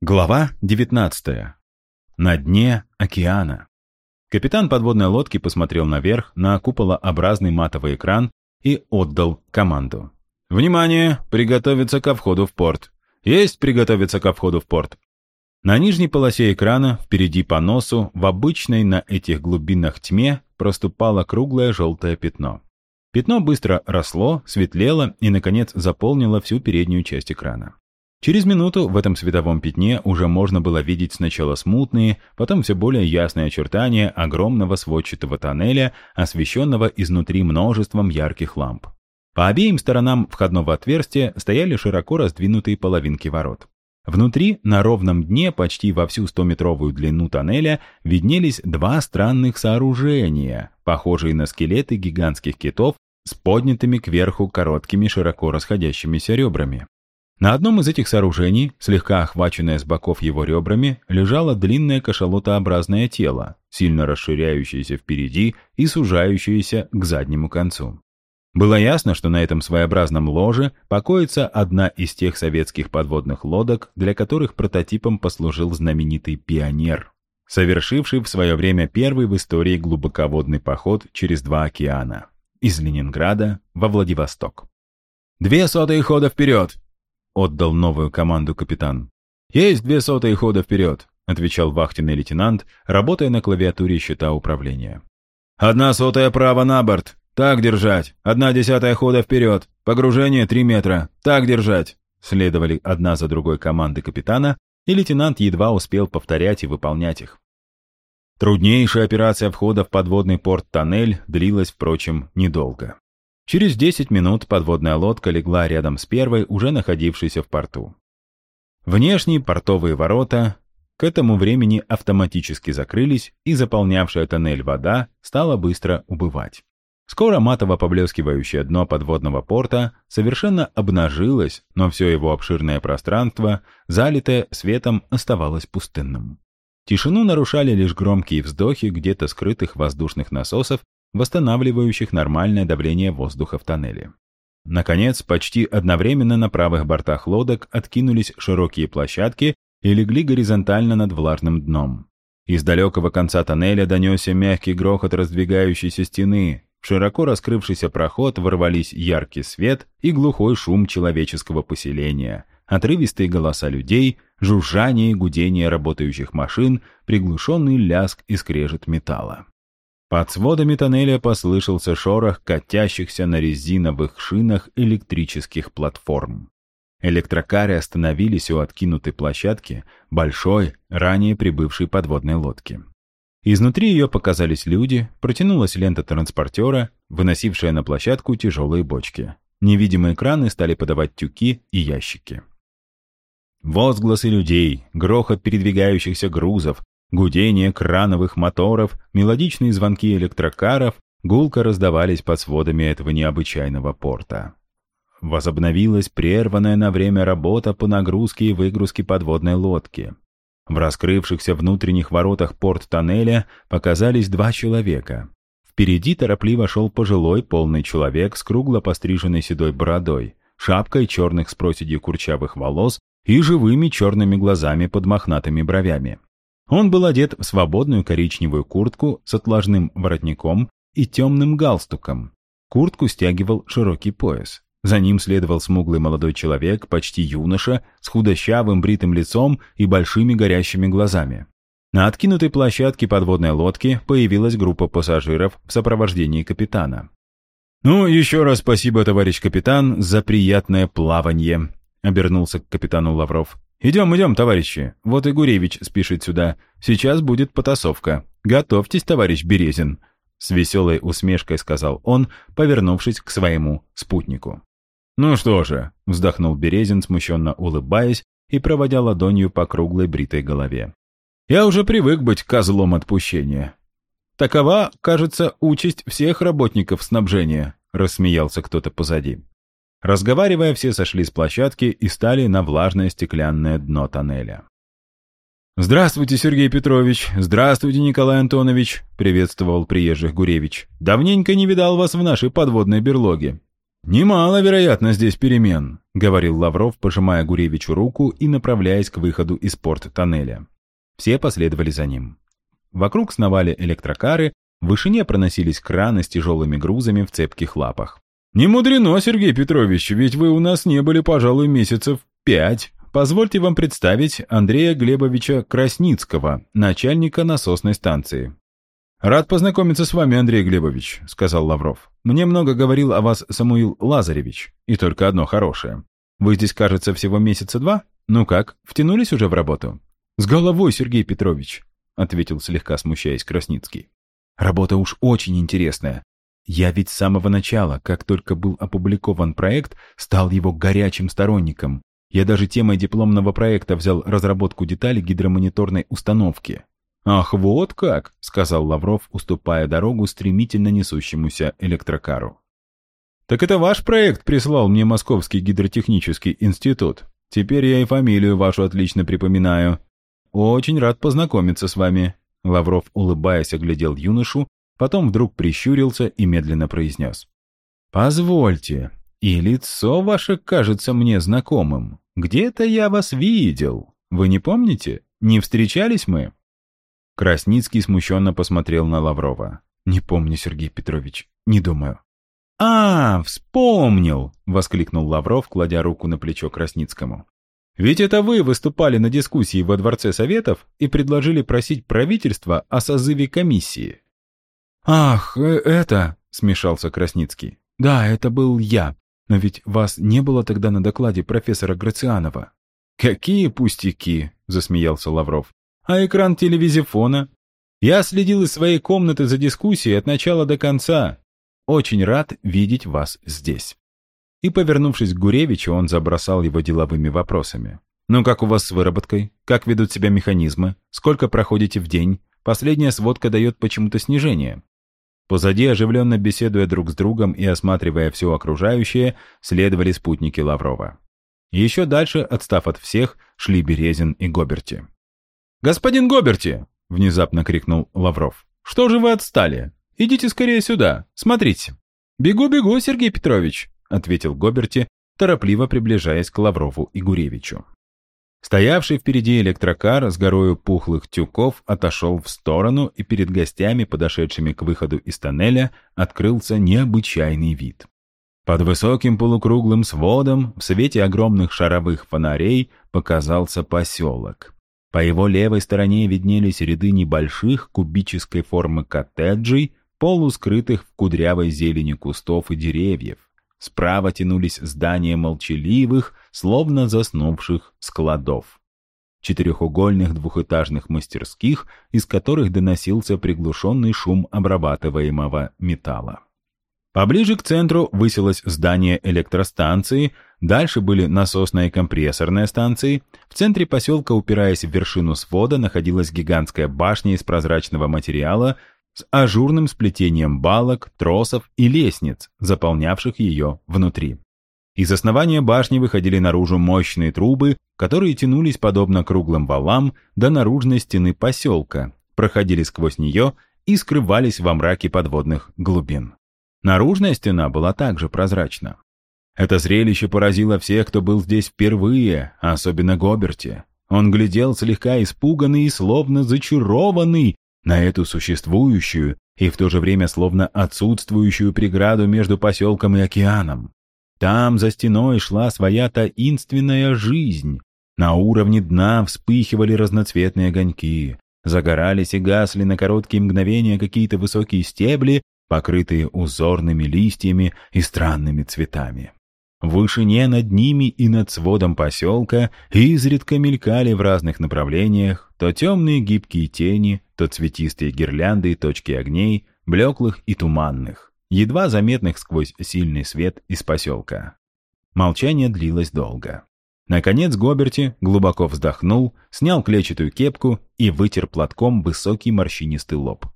Глава 19. На дне океана. Капитан подводной лодки посмотрел наверх на куполообразный матовый экран и отдал команду. «Внимание! Приготовиться ко входу в порт! Есть приготовиться ко входу в порт!» На нижней полосе экрана, впереди по носу, в обычной на этих глубинах тьме, проступало круглое желтое пятно. Пятно быстро росло, светлело и, наконец, заполнило всю переднюю часть экрана. Через минуту в этом световом пятне уже можно было видеть сначала смутные, потом все более ясные очертания огромного сводчатого тоннеля, освещенного изнутри множеством ярких ламп. По обеим сторонам входного отверстия стояли широко раздвинутые половинки ворот. Внутри, на ровном дне, почти во всю 100-метровую длину тоннеля, виднелись два странных сооружения, похожие на скелеты гигантских китов с поднятыми кверху короткими широко расходящимися ребрами. На одном из этих сооружений, слегка охваченное с боков его ребрами, лежало длинное кашалотообразное тело, сильно расширяющееся впереди и сужающееся к заднему концу. Было ясно, что на этом своеобразном ложе покоится одна из тех советских подводных лодок, для которых прототипом послужил знаменитый «Пионер», совершивший в свое время первый в истории глубоководный поход через два океана – из Ленинграда во Владивосток. «Две сотые хода вперед!» Отдал новую команду капитан. «Есть две сотые хода вперед», — отвечал вахтенный лейтенант, работая на клавиатуре счета управления. «Одна сотая право на борт. Так держать. Одна десятая хода вперед. Погружение три метра. Так держать». Следовали одна за другой команды капитана, и лейтенант едва успел повторять и выполнять их. Труднейшая операция входа в подводный порт-тоннель длилась, впрочем, недолго. Через 10 минут подводная лодка легла рядом с первой, уже находившейся в порту. Внешние портовые ворота к этому времени автоматически закрылись, и заполнявшая тоннель вода стала быстро убывать. Скоро матово-поблескивающее дно подводного порта совершенно обнажилось, но все его обширное пространство, залитое светом, оставалось пустынным. Тишину нарушали лишь громкие вздохи где-то скрытых воздушных насосов восстанавливающих нормальное давление воздуха в тоннеле. Наконец, почти одновременно на правых бортах лодок откинулись широкие площадки и легли горизонтально над влажным дном. Из далекого конца тоннеля донесся мягкий грохот раздвигающейся стены. В широко раскрывшийся проход ворвались яркий свет и глухой шум человеческого поселения, отрывистые голоса людей, жужжание и гудение работающих машин, приглушенный ляск и скрежет металла. Под сводами тоннеля послышался шорох катящихся на резиновых шинах электрических платформ. Электрокары остановились у откинутой площадки большой, ранее прибывшей подводной лодки. Изнутри ее показались люди, протянулась лента транспортера, выносившая на площадку тяжелые бочки. Невидимые краны стали подавать тюки и ящики. Возгласы людей, грохот передвигающихся грузов, Гудение крановых моторов, мелодичные звонки электрокаров гулко раздавались под сводами этого необычайного порта. Возобновилась прерванная на время работа по нагрузке и выгрузке подводной лодки. В раскрывшихся внутренних воротах порт-тоннеля показались два человека. Впереди торопливо шел пожилой полный человек с кругло постриженной седой бородой, шапкой черных с проседью курчавых волос и живыми черными глазами под мохнатыми бровями. Он был одет в свободную коричневую куртку с отложным воротником и темным галстуком. Куртку стягивал широкий пояс. За ним следовал смуглый молодой человек, почти юноша, с худощавым бритым лицом и большими горящими глазами. На откинутой площадке подводной лодки появилась группа пассажиров в сопровождении капитана. «Ну, еще раз спасибо, товарищ капитан, за приятное плавание», — обернулся к капитану Лавров. «Идем, идем, товарищи. Вот и Гуревич спешит сюда. Сейчас будет потасовка. Готовьтесь, товарищ Березин», — с веселой усмешкой сказал он, повернувшись к своему спутнику. «Ну что же», — вздохнул Березин, смущенно улыбаясь и проводя ладонью по круглой бритой голове. «Я уже привык быть козлом отпущения». «Такова, кажется, участь всех работников снабжения», — рассмеялся кто-то позади. Разговаривая, все сошли с площадки и стали на влажное стеклянное дно тоннеля. «Здравствуйте, Сергей Петрович! Здравствуйте, Николай Антонович!» — приветствовал приезжих Гуревич. «Давненько не видал вас в нашей подводной берлоге». «Немало, вероятно, здесь перемен», — говорил Лавров, пожимая Гуревичу руку и направляясь к выходу из порт-тоннеля. Все последовали за ним. Вокруг сновали электрокары, в вышине проносились краны с тяжелыми грузами в цепких лапах. «Не мудрено, Сергей Петрович, ведь вы у нас не были, пожалуй, месяцев пять. Позвольте вам представить Андрея Глебовича Красницкого, начальника насосной станции». «Рад познакомиться с вами, Андрей Глебович», — сказал Лавров. «Мне много говорил о вас Самуил Лазаревич, и только одно хорошее. Вы здесь, кажется, всего месяца два? Ну как, втянулись уже в работу?» «С головой, Сергей Петрович», — ответил слегка смущаясь Красницкий. «Работа уж очень интересная. Я ведь с самого начала, как только был опубликован проект, стал его горячим сторонником. Я даже темой дипломного проекта взял разработку деталей гидромониторной установки. «Ах, вот как!» — сказал Лавров, уступая дорогу стремительно несущемуся электрокару. «Так это ваш проект прислал мне Московский гидротехнический институт. Теперь я и фамилию вашу отлично припоминаю. Очень рад познакомиться с вами». Лавров, улыбаясь, оглядел юношу, Потом вдруг прищурился и медленно произнес. «Позвольте, и лицо ваше кажется мне знакомым. Где-то я вас видел. Вы не помните? Не встречались мы?» Красницкий смущенно посмотрел на Лаврова. «Не помню, Сергей Петрович. Не думаю». «А, вспомнил!» — воскликнул Лавров, кладя руку на плечо Красницкому. «Ведь это вы выступали на дискуссии во Дворце Советов и предложили просить правительства о созыве комиссии. «Ах, э, это...» — смешался Красницкий. «Да, это был я. Но ведь вас не было тогда на докладе профессора Грацианова». «Какие пустяки!» — засмеялся Лавров. «А экран телевизифона? Я следил из своей комнаты за дискуссией от начала до конца. Очень рад видеть вас здесь». И, повернувшись к Гуревичу, он забросал его деловыми вопросами. «Ну, как у вас с выработкой? Как ведут себя механизмы? Сколько проходите в день? Последняя сводка дает почему-то снижение. Позади, оживленно беседуя друг с другом и осматривая все окружающее, следовали спутники Лаврова. еще дальше, отстав от всех, шли Березин и Гоберти. «Господин Гоберти!» — внезапно крикнул Лавров. «Что же вы отстали? Идите скорее сюда, смотрите». «Бегу-бегу, Сергей Петрович», — ответил Гоберти, торопливо приближаясь к Лаврову и Гуревичу. Стоявший впереди электрокар с горою пухлых тюков отошел в сторону, и перед гостями, подошедшими к выходу из тоннеля, открылся необычайный вид. Под высоким полукруглым сводом, в свете огромных шаровых фонарей, показался поселок. По его левой стороне виднелись ряды небольших кубической формы коттеджей, полускрытых в кудрявой зелени кустов и деревьев. Справа тянулись здания молчаливых, словно заснувших складов. Четырехугольных двухэтажных мастерских, из которых доносился приглушенный шум обрабатываемого металла. Поближе к центру высилось здание электростанции, дальше были насосная и компрессорная станции, в центре поселка, упираясь в вершину свода, находилась гигантская башня из прозрачного материала с ажурным сплетением балок, тросов и лестниц, заполнявших ее внутри. Из основания башни выходили наружу мощные трубы, которые тянулись подобно круглым валам до наружной стены поселка, проходили сквозь нее и скрывались во мраке подводных глубин. Наружная стена была также прозрачна. Это зрелище поразило всех, кто был здесь впервые, особенно Гоберти. Он глядел слегка испуганный и словно зачарованный на эту существующую и в то же время словно отсутствующую преграду между поселком и океаном. Там за стеной шла своя таинственная жизнь. На уровне дна вспыхивали разноцветные огоньки, загорались и гасли на короткие мгновения какие-то высокие стебли, покрытые узорными листьями и странными цветами. В вышине над ними и над сводом поселка изредка мелькали в разных направлениях то темные гибкие тени, то цветистые гирлянды и точки огней, блеклых и туманных, едва заметных сквозь сильный свет из поселка. Молчание длилось долго. Наконец Гоберти глубоко вздохнул, снял клетчатую кепку и вытер платком высокий морщинистый лоб.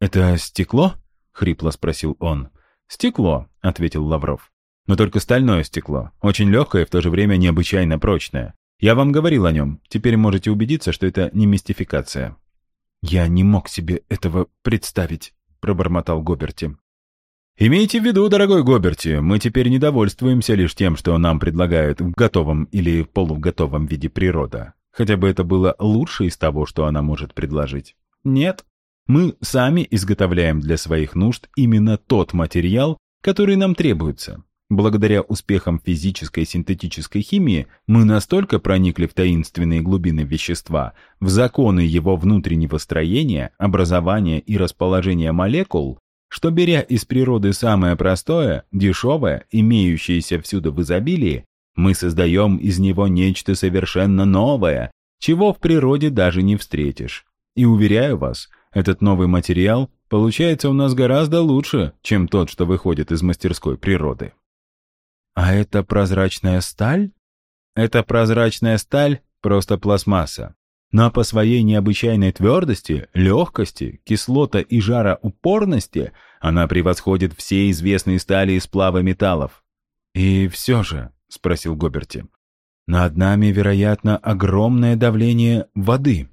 «Это стекло?» — хрипло спросил он. «Стекло», — ответил Лавров. Но только стальное стекло, очень легкое и в то же время необычайно прочное. Я вам говорил о нем, теперь можете убедиться, что это не мистификация». «Я не мог себе этого представить», — пробормотал Гоберти. Имейте в виду, дорогой Гоберти, мы теперь не довольствуемся лишь тем, что нам предлагает в готовом или полуготовом виде природа. Хотя бы это было лучше из того, что она может предложить. Нет, мы сами изготовляем для своих нужд именно тот материал, который нам требуется. Благодаря успехам физической и синтетической химии мы настолько проникли в таинственные глубины вещества, в законы его внутреннего строения, образования и расположения молекул, что, беря из природы самое простое, дешевое, имеющееся всюду в изобилии, мы создаем из него нечто совершенно новое, чего в природе даже не встретишь. И уверяю вас, этот новый материал получается у нас гораздо лучше, чем тот, что выходит из мастерской природы. А это прозрачная сталь? Это прозрачная сталь просто пластмасса. Но по своей необычайной твердости, легкости, кислота и жароупорности она превосходит все известные стали и сплавы металлов. «И все же», — спросил Гоберти, — «над нами, вероятно, огромное давление воды».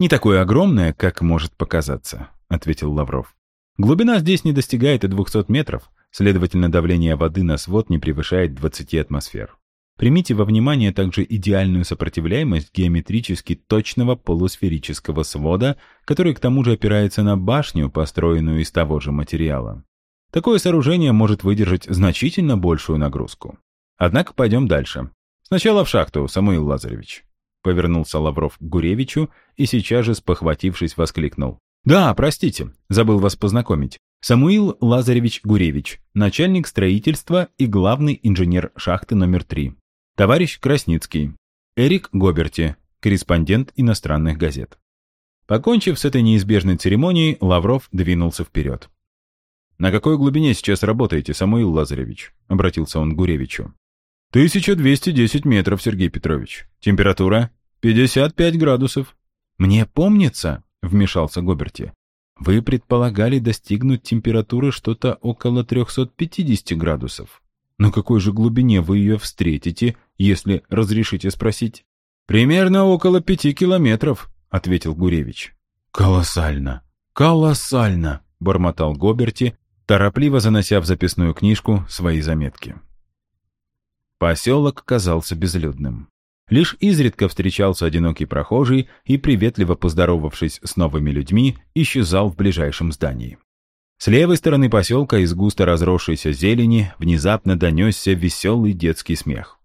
«Не такое огромное, как может показаться», — ответил Лавров. «Глубина здесь не достигает и 200 метров, Следовательно, давление воды на свод не превышает 20 атмосфер. Примите во внимание также идеальную сопротивляемость геометрически точного полусферического свода, который к тому же опирается на башню, построенную из того же материала. Такое сооружение может выдержать значительно большую нагрузку. Однако пойдем дальше. Сначала в шахту, Самуил Лазаревич. Повернулся Лавров к Гуревичу и сейчас же, спохватившись, воскликнул. «Да, простите, забыл вас познакомить. Самуил Лазаревич Гуревич, начальник строительства и главный инженер шахты номер 3. Товарищ Красницкий. Эрик Гоберти, корреспондент иностранных газет. Покончив с этой неизбежной церемонией, Лавров двинулся вперед. «На какой глубине сейчас работаете, Самуил Лазаревич?» — обратился он к Гуревичу. «1210 метров, Сергей Петрович. Температура? 55 градусов». «Мне помнится», — вмешался Гоберти, вы предполагали достигнуть температуры что-то около 350 градусов. На какой же глубине вы ее встретите, если разрешите спросить? Примерно около пяти километров, ответил Гуревич. Колоссально, колоссально, бормотал Гоберти, торопливо занося в записную книжку свои заметки. Поселок казался безлюдным. Лишь изредка встречался одинокий прохожий и, приветливо поздоровавшись с новыми людьми, исчезал в ближайшем здании. С левой стороны поселка из густо разросшейся зелени внезапно донесся веселый детский смех.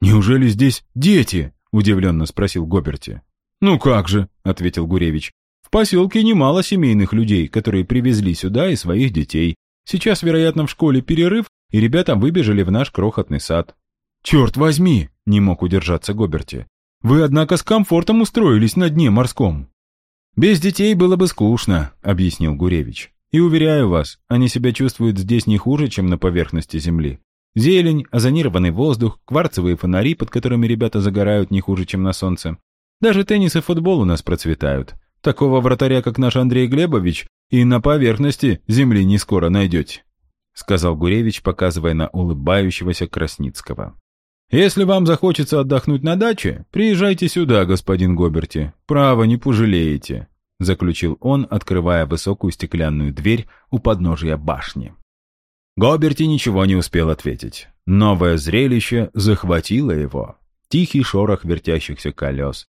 «Неужели здесь дети?» — удивленно спросил Гоберти. «Ну как же», — ответил Гуревич. «В поселке немало семейных людей, которые привезли сюда и своих детей. Сейчас, вероятно, в школе перерыв, и ребята выбежали в наш крохотный сад. «Черт возьми!» — не мог удержаться Гоберти. «Вы, однако, с комфортом устроились на дне морском». «Без детей было бы скучно», — объяснил Гуревич. «И уверяю вас, они себя чувствуют здесь не хуже, чем на поверхности Земли. Зелень, озонированный воздух, кварцевые фонари, под которыми ребята загорают не хуже, чем на солнце. Даже теннис и футбол у нас процветают. Такого вратаря, как наш Андрей Глебович, и на поверхности Земли не скоро найдете», — сказал Гуревич, показывая на улыбающегося Красницкого. «Если вам захочется отдохнуть на даче, приезжайте сюда, господин Гоберти. Право, не пожалеете», — заключил он, открывая высокую стеклянную дверь у подножия башни. Гоберти ничего не успел ответить. Новое зрелище захватило его. Тихий шорох вертящихся колес,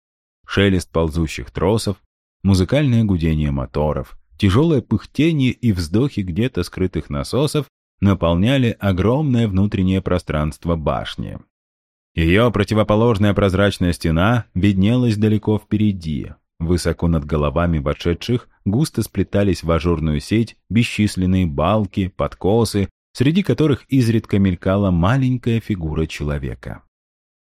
шелест ползущих тросов, музыкальное гудение моторов, тяжелое пыхтение и вздохи где-то скрытых насосов наполняли огромное внутреннее пространство башни. Ее противоположная прозрачная стена виднелась далеко впереди. Высоко над головами вошедших густо сплетались в ажурную сеть бесчисленные балки, подкосы, среди которых изредка мелькала маленькая фигура человека.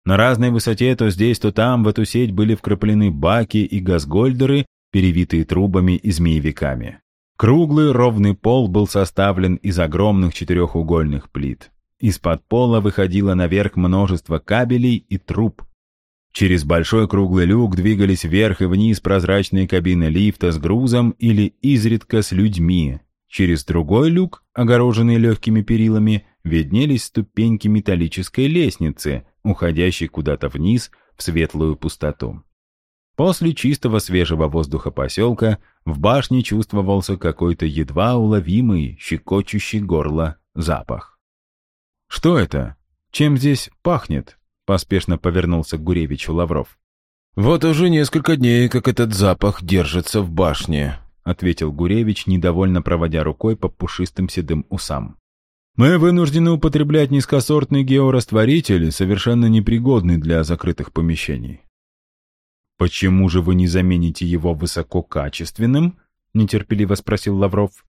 На разной высоте то здесь, то там в эту сеть были вкраплены баки и газгольдеры, перевитые трубами и змеевиками. Круглый ровный пол был составлен из огромных четырехугольных плит. Из-под пола выходило наверх множество кабелей и труб. Через большой круглый люк двигались вверх и вниз прозрачные кабины лифта с грузом или изредка с людьми. Через другой люк, огороженный легкими перилами, виднелись ступеньки металлической лестницы, уходящей куда-то вниз в светлую пустоту. После чистого свежего воздуха поселка в башне чувствовался какой-то едва уловимый, щекочущий горло запах. «Что это? Чем здесь пахнет?» — поспешно повернулся к Гуревичу Лавров. «Вот уже несколько дней, как этот запах держится в башне», — ответил Гуревич, недовольно проводя рукой по пушистым седым усам. «Мы вынуждены употреблять низкосортный георастворитель, совершенно непригодный для закрытых помещений. «Почему же вы не замените его высококачественным?» — нетерпеливо спросил Лавров.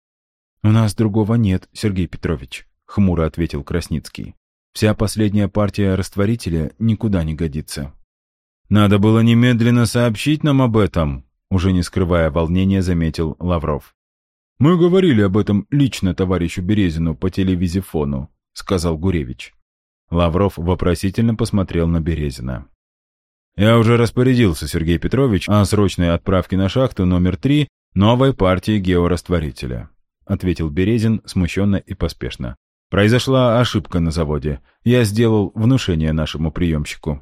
«У нас другого нет, Сергей Петрович», — хмуро ответил Красницкий. «Вся последняя партия растворителя никуда не годится». «Надо было немедленно сообщить нам об этом», — уже не скрывая волнения, заметил Лавров. «Мы говорили об этом лично товарищу Березину по телевизифону», — сказал Гуревич. Лавров вопросительно посмотрел на Березина. Я уже распорядился, Сергей Петрович, о срочной отправке на шахту номер три новой партии георастворителя», — ответил Березин смущенно и поспешно. «Произошла ошибка на заводе. Я сделал внушение нашему приемщику».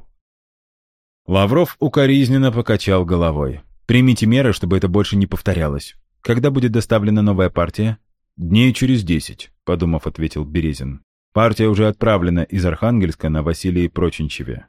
Лавров укоризненно покачал головой. «Примите меры, чтобы это больше не повторялось. Когда будет доставлена новая партия?» «Дней через десять», — подумав, ответил Березин. «Партия уже отправлена из Архангельска на Василии Проченчеве.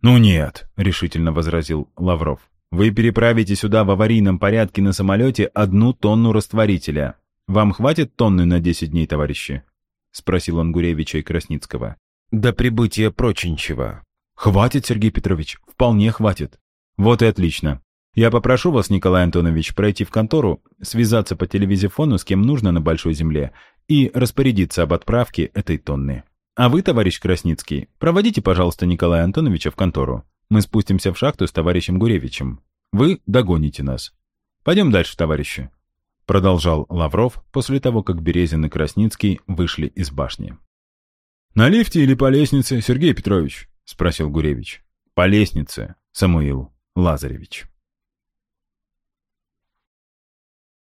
«Ну нет», — решительно возразил Лавров. «Вы переправите сюда в аварийном порядке на самолете одну тонну растворителя. Вам хватит тонны на 10 дней, товарищи?» — спросил он Гуревича и Красницкого. «До прибытия Проченчева». «Хватит, Сергей Петрович, вполне хватит». «Вот и отлично. Я попрошу вас, Николай Антонович, пройти в контору, связаться по телевизифону с кем нужно на Большой Земле и распорядиться об отправке этой тонны. А вы, товарищ Красницкий, проводите, пожалуйста, Николая Антоновича в контору. Мы спустимся в шахту с товарищем Гуревичем. Вы догоните нас. Пойдем дальше, товарищи. Продолжал Лавров после того, как Березин и Красницкий вышли из башни. «На лифте или по лестнице, Сергей Петрович?» — спросил Гуревич. «По лестнице, Самуил Лазаревич».